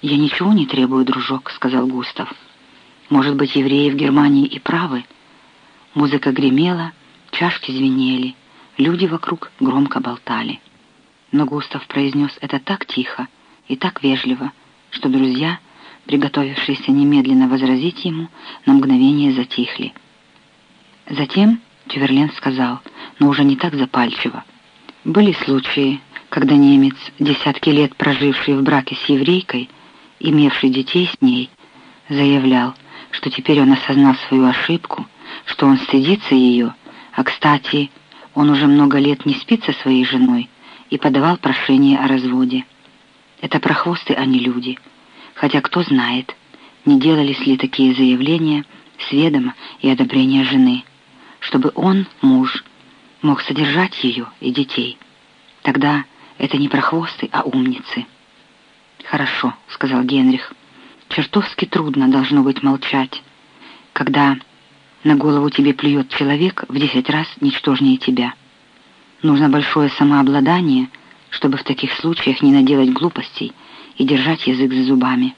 «Я ничего не требую, дружок», — сказал Густав. «Может быть, евреи в Германии и правы?» Музыка гремела, чашки звенели, люди вокруг громко болтали. Но Густав произнес это так тихо и так вежливо, что друзья, приготовившиеся немедленно возразить ему, на мгновение затихли. Затем Тюверлен сказал, но уже не так запальчиво. Были случаи, когда немец, десятки лет проживший в браке с еврейкой, имевший детей с ней, заявлял, что теперь он осознал свою ошибку, что он стыдится ее, а, кстати, он уже много лет не спит со своей женой и подавал прошение о разводе. Это прохвосты, а не люди. Хотя кто знает, не делались ли такие заявления с ведома и одобрения жены, чтобы он, муж, мог содержать ее и детей. Тогда это не прохвосты, а умницы. «Хорошо», — сказал Генрих. «Чертовски трудно должно быть молчать, когда на голову тебе плюет человек в десять раз ничтожнее тебя. Нужно большое самообладание, чтобы в таких случаях не наделать глупостей и держать язык за зубами.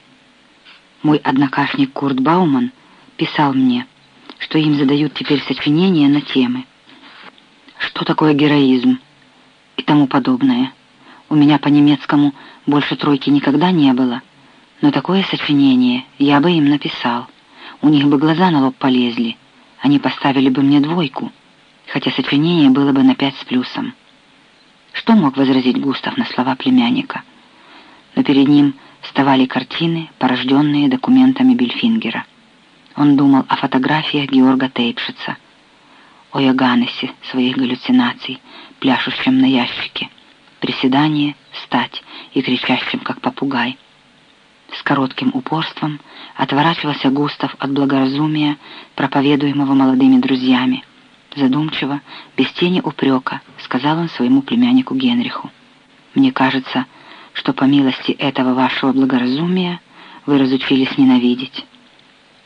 Мой однокашник Курт Бауман писал мне, что им задают теперь сочинения на темы. Что такое героизм и тому подобное. У меня по-немецкому больше тройки никогда не было, но такое сочинение я бы им написал. У них бы глаза на лоб полезли, они поставили бы мне двойку, хотя сочинение было бы на пять с плюсом. Что мог возразить Густав на слова племянника? Но перед ним вставали картины, порожденные документами Бельфингера. Он думал о фотографиях Георга Тейпшица, о Йоганнесе своих галлюцинаций, пляшущем на ящике, приседание, стать и кричащим, как попугай. С коротким упорством отворачивался Густав от благоразумия, проповедуемого молодыми друзьями. Задумчиво, без тени упрека, сказал он своему племяннику Генриху. «Мне кажется, что по милости этого вашего благоразумия вы разучились ненавидеть».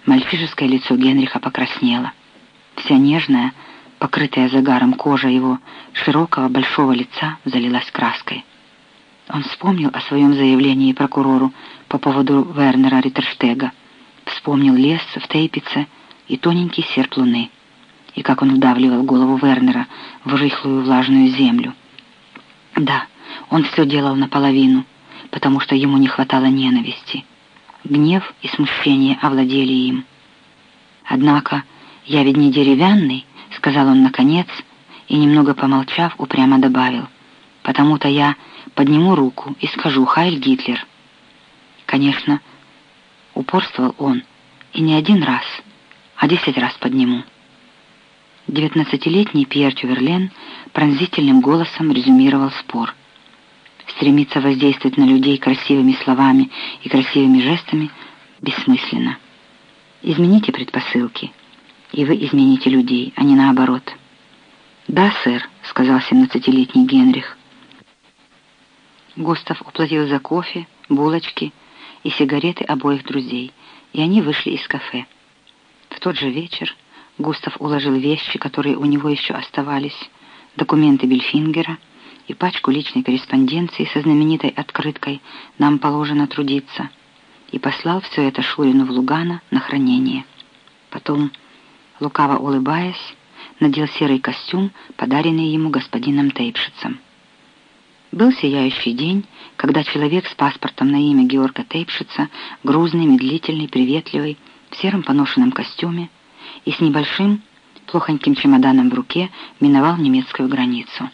Мальчишеское лицо Генриха покраснело. Вся нежная, покрытая загаром кожа его широкого большого лица залилась краской. Он вспомнил о своем заявлении прокурору по поводу Вернера Риттерштега, вспомнил лес в Тейпице и тоненький серп луны, и как он вдавливал голову Вернера в рыхлую влажную землю. Да, он все делал наполовину, потому что ему не хватало ненависти. Гнев и смущение овладели им. Однако я ведь не деревянный, — сказал он наконец, и, немного помолчав, упрямо добавил. «Потому-то я подниму руку и скажу «Хайль Гитлер». Конечно, упорствовал он, и не один раз, а десять раз подниму. Девятнадцатилетний Пьер Тюверлен пронзительным голосом резюмировал спор. Стремиться воздействовать на людей красивыми словами и красивыми жестами бессмысленно. Измените предпосылки — и вы измените людей, а не наоборот». «Да, сэр», — сказал семнадцатилетний Генрих. Густав уплатил за кофе, булочки и сигареты обоих друзей, и они вышли из кафе. В тот же вечер Густав уложил вещи, которые у него еще оставались, документы Бельфингера и пачку личной корреспонденции со знаменитой открыткой «Нам положено трудиться», и послал все это Шурину в Лугана на хранение. Потом лукаво улыбаясь, надел серый костюм, подаренный ему господином Тейпшицем. Был сияющий день, когда человек с паспортом на имя Георга Тейпшица, грузный, медлительный, приветливый, в сером поношенном костюме и с небольшим, плохоньким чемоданом в руке миновал немецкую границу.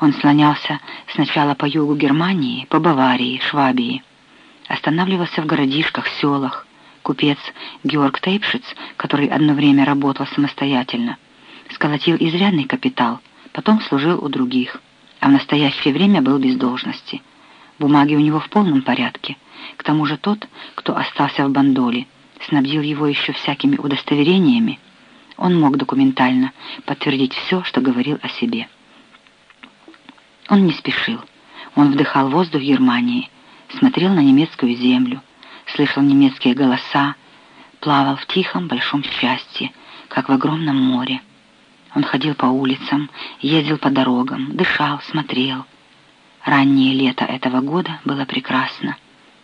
Он слонялся сначала по югу Германии, по Баварии, Швабии, останавливался в городишках, селах, Купец Георг Тейпшиц, который одно время работал самостоятельно, сколотил изрядный капитал, потом служил у других, а в настоящее время был без должности. Бумаги у него в полном порядке. К тому же тот, кто остался в Бандоле, снабдил его еще всякими удостоверениями. Он мог документально подтвердить все, что говорил о себе. Он не спешил. Он вдыхал воздух Германии, смотрел на немецкую землю, слышал немецкие голоса, плавал в тихом большом счастье, как в огромном море. Он ходил по улицам, ездил по дорогам, дышал, смотрел. Раннее лето этого года было прекрасно.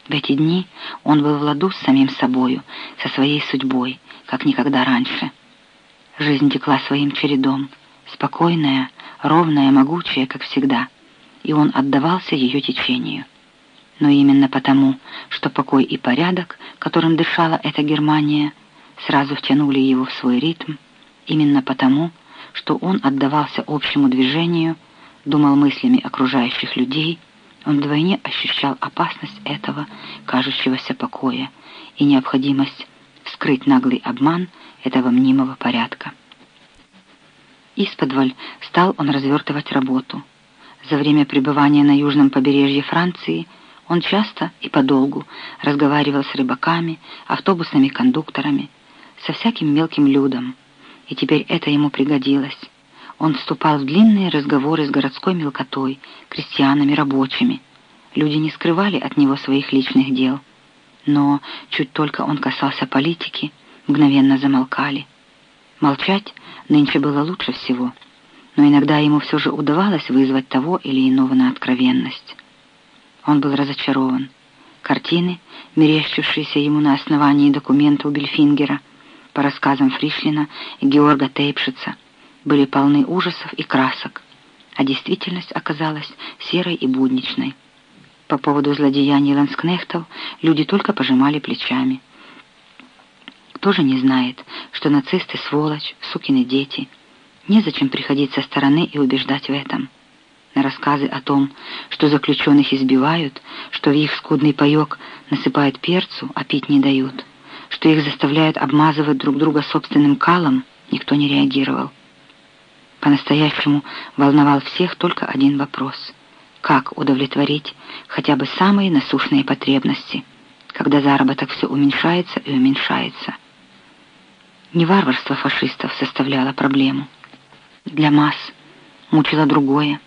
В эти дни он был в ладу с самим собою, со своей судьбой, как никогда раньше. Жизнь текла своим чередом, спокойная, ровная, могучая, как всегда, и он отдавался ее течению. Но именно потому, что покой и порядок, которым дышала эта Германия, сразу втянули его в свой ритм, именно потому, что он отдавался общему движению, думал мыслями окружающих людей, он вдвойне ощущал опасность этого кажущегося покоя и необходимость вскрыть наглый обман этого мнимого порядка. Исподволь стал он развертывать работу. За время пребывания на южном побережье Франции он часто и подолгу разговаривал с рыбаками, автобусными кондукторами, со всяким мелким людом, и теперь это ему пригодилось. Он вступал в длинные разговоры с городской мелкотой, крестьянами, рабочими. Люди не скрывали от него своих личных дел. Но чуть только он касался политики, мгновенно замолкали. Молчать нынче было лучше всего, но иногда ему все же удавалось вызвать того или иного на откровенность. Он был разочарован. Картины, мерещившиеся ему на основании документа у Бельфингера, по рассказам Фришлина и Георга Тейпшица, были полны ужасов и красок, а действительность оказалась серой и будничной. По поводу злодеяний ланскнехтов люди только пожимали плечами. Кто же не знает, что нацисты сволочь, сукины дети? Незачем приходить со стороны и убеждать в этом. На рассказы о том, что заключенных избивают, что в их скудный паёк насыпают перцу, а пить не дают, что их заставляют обмазывать друг друга собственным калом, никто не реагировал. По-настоящему волновал всех только один вопрос. Как удовлетворить хотя бы самые насущные потребности, когда заработок все уменьшается и уменьшается? Не варварство фашистов составляло проблему. Для масс мучило другое.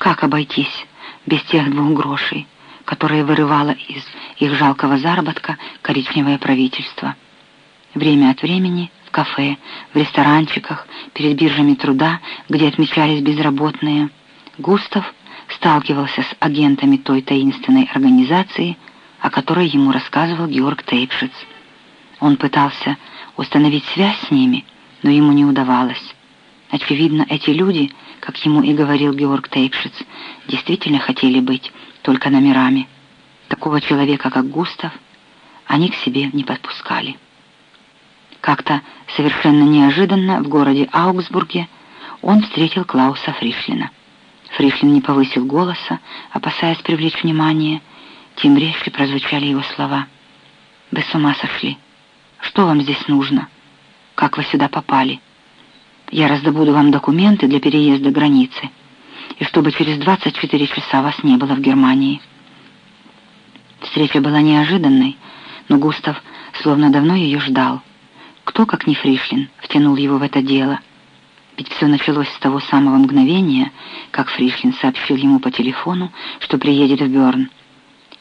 Как обойтись без тех двух грошей, которые вырывало из их жалкого заработка коричневое правительство? Время от времени в кафе, в ресторанчиках, перед биржами труда, где отмечались безработные. Густав сталкивался с агентами той таинственной организации, о которой ему рассказывал Георг Тейпшиц. Он пытался установить связь с ними, но ему не удавалось. Очевидно, эти люди, как ему и говорил Георг Тейпшиц, действительно хотели быть только номерами. Такого человека, как Густав, они к себе не подпускали. Как-то совершенно неожиданно в городе Аугсбурге он встретил Клауса Фришлина. Фришлин не повысил голоса, опасаясь привлечь внимание. Тем резче прозвучали его слова. «Вы с ума сошли. Что вам здесь нужно? Как вы сюда попали? Я раздобуду вам документы для переезда границы, и чтобы через 24 часа вас не было в Германии». Встреча была неожиданной, но Густав словно давно ее ждал. Кто, как не Фришлин, втянул его в это дело? Ведь все началось с того самого мгновения, как Фришлин сообщил ему по телефону, что приедет в Бёрн.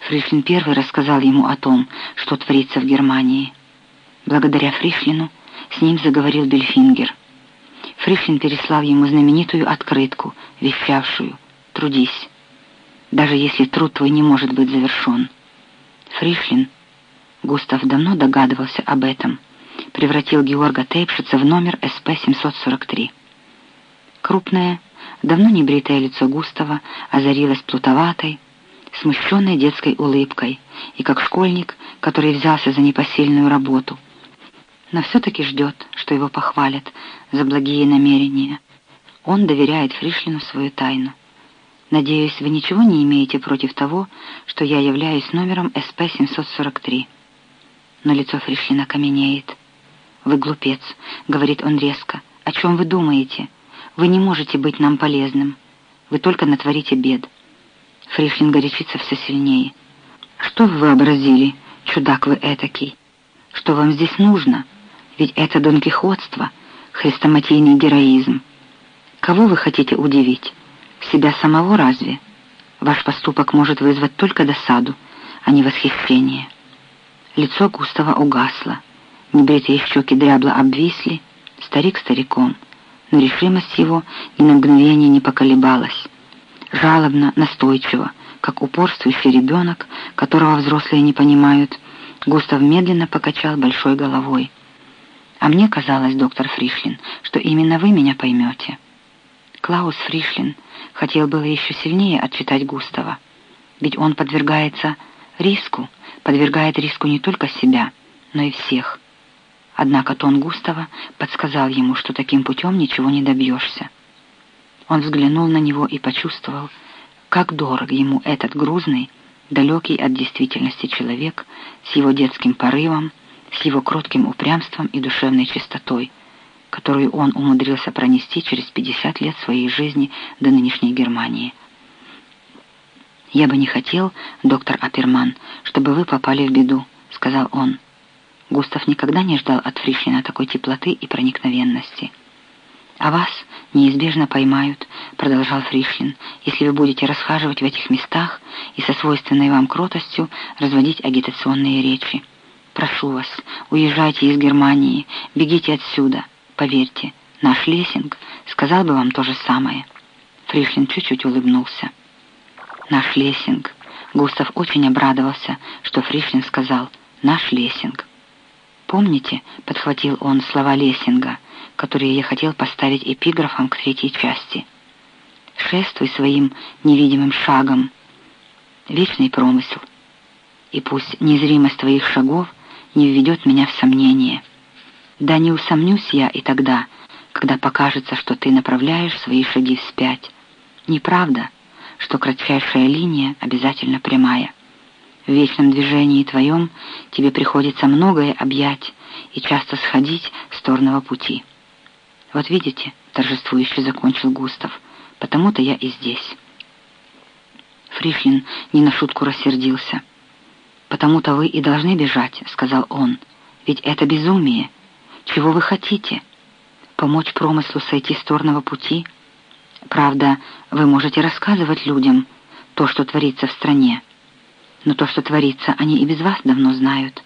Фришлин первый рассказал ему о том, что творится в Германии. Благодаря Фришлину с ним заговорил Бельфингер. Фришлин переслал ему знаменитую открытку, вещавшую «Трудись, даже если труд твой не может быть завершен». Фришлин, Густав давно догадывался об этом, превратил Георга Тейпшица в номер СП-743. Крупное, давно не бритое лицо Густава озарилось плутоватой, смущенной детской улыбкой, и как школьник, который взялся за непосильную работу, но все-таки ждет, что его похвалят за благие намерения. Он доверяет Фришлину свою тайну. Надеюсь, вы ничего не имеете против того, что я являюсь номером СП-743. Но лицо Фришлина каменеет. «Вы глупец», — говорит он резко. «О чем вы думаете? Вы не можете быть нам полезным. Вы только натворите бед». Фришлин горячится все сильнее. «Что вы вообразили, чудак вы этакий? Что вам здесь нужно? Ведь это донкихотство, хрестоматийный героизм. Кого вы хотите удивить? Себя самого разве? Ваш поступок может вызвать только досаду, а не восхищение». Лицо Густава угасло. Небритые щеки дрябло обвисли, старик стариком, но решимость его ни на мгновение не поколебалась. Жалобно, настойчиво, как упорствующий ребенок, которого взрослые не понимают, Густав медленно покачал большой головой. «А мне казалось, доктор Фришлин, что именно вы меня поймете». Клаус Фришлин хотел было еще сильнее отчитать Густава, ведь он подвергается риску, подвергает риску не только себя, но и всех. Однако тон Густава подсказал ему, что таким путем ничего не добьешься. Он взглянул на него и почувствовал, как дорог ему этот грузный, далекий от действительности человек с его детским порывом, с его кротким упрямством и душевной чистотой, которую он умудрился пронести через 50 лет своей жизни до нынешней Германии. «Я бы не хотел, доктор Аперман, чтобы вы попали в беду», — сказал он. Густав никогда не ждал от Фришлина такой теплоты и проникновенности. «А вас неизбежно поймают», — продолжал Фришлин, «если вы будете расхаживать в этих местах и со свойственной вам кротостью разводить агитационные речи. Прошу вас, уезжайте из Германии, бегите отсюда. Поверьте, наш Лессинг сказал бы вам то же самое». Фришлин чуть-чуть улыбнулся. «Наш Лессинг». Густав очень обрадовался, что Фришлин сказал «наш Лессинг». «Помните», — подхватил он слова Лессинга, которые я хотел поставить эпиграфом к третьей части. «Шествуй своим невидимым шагом, вечный промысел, и пусть незримость твоих шагов не введет меня в сомнение. Да не усомнюсь я и тогда, когда покажется, что ты направляешь свои шаги вспять. Неправда, что кратчайшая линия обязательно прямая». В вечном движении твоем тебе приходится многое объять и часто сходить с торного пути. Вот видите, торжествующе закончил Густав, потому-то я и здесь. Фришлин не на шутку рассердился. «Потому-то вы и должны бежать», — сказал он. «Ведь это безумие. Чего вы хотите? Помочь промыслу сойти с торного пути? Правда, вы можете рассказывать людям то, что творится в стране, но то, что творится, они и без вас давно знают.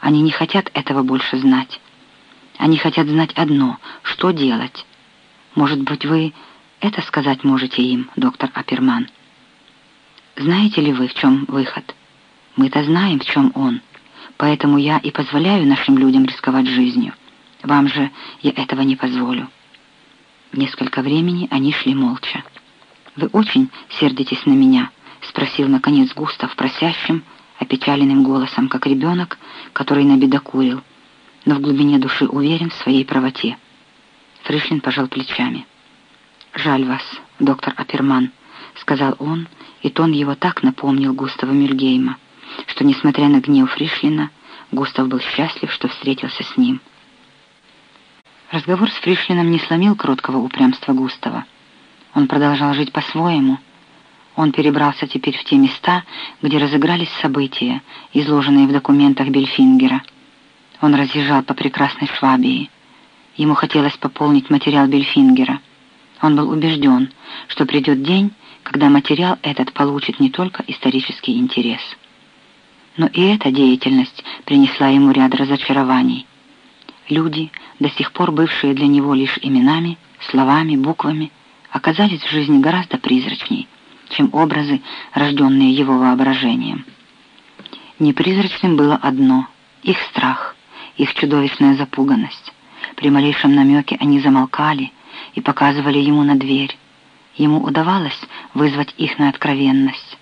Они не хотят этого больше знать. Они хотят знать одно — что делать. Может быть, вы это сказать можете им, доктор Аперман? Знаете ли вы, в чем выход? Мы-то знаем, в чем он. Поэтому я и позволяю нашим людям рисковать жизнью. Вам же я этого не позволю. Несколько времени они шли молча. «Вы очень сердитесь на меня», — спросил, наконец, Густав просящим, опечаленным голосом, как ребенок, который набедокурил, но в глубине души уверен в своей правоте. Фришлин пожал плечами. «Жаль вас, доктор Аперман», — сказал он, и тон его так напомнил Густава Мюльгейма, что, несмотря на гнев Фришлина, Густав был счастлив, что встретился с ним. Разговор с Фришлином не сломил кроткого упрямства Густава. Он продолжал жить по-своему, он перебрался теперь в те места, где разыгрались события, изложенные в документах Бельфингера. Он разъезжал по прекрасной Швабии. Ему хотелось пополнить материал Бельфингера. Он был убежден, что придет день, когда материал этот получит не только исторический интерес. Но и эта деятельность принесла ему ряд разочарований. Люди, до сих пор бывшие для него лишь именами, словами, буквами, оказались в жизни гораздо призрачней, чем образы, рожденные его воображением. Непризрачным было одно — их страх, их чудовищная запуганность. При малейшем намеке они замолкали и показывали ему на дверь. Ему удавалось вызвать их на откровенность.